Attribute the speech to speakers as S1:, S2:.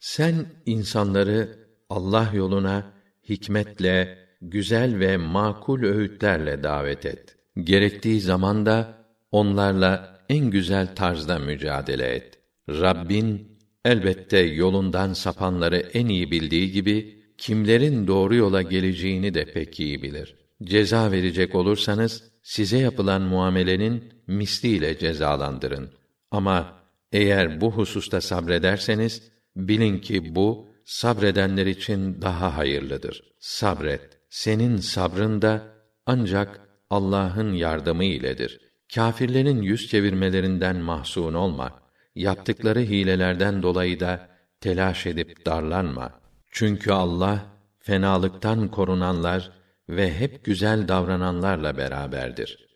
S1: Sen insanları Allah yoluna hikmetle, güzel ve makul öğütlerle davet et. Gerektiği zaman da onlarla en güzel tarzda mücadele et. Rabbin elbette yolundan sapanları en iyi bildiği gibi kimlerin doğru yola geleceğini de pek iyi bilir. Ceza verecek olursanız size yapılan muamelenin misliyle cezalandırın. Ama eğer bu hususta sabrederseniz bilin ki bu sabredenler için daha hayırlıdır. Sabret. Senin sabrın da ancak Allah'ın yardımı iledir. Kâfirlerin yüz çevirmelerinden mahzun olma. Yaptıkları hilelerden dolayı da telaş edip darlanma. Çünkü Allah fenalıktan korunanlar ve hep güzel davrananlarla beraberdir.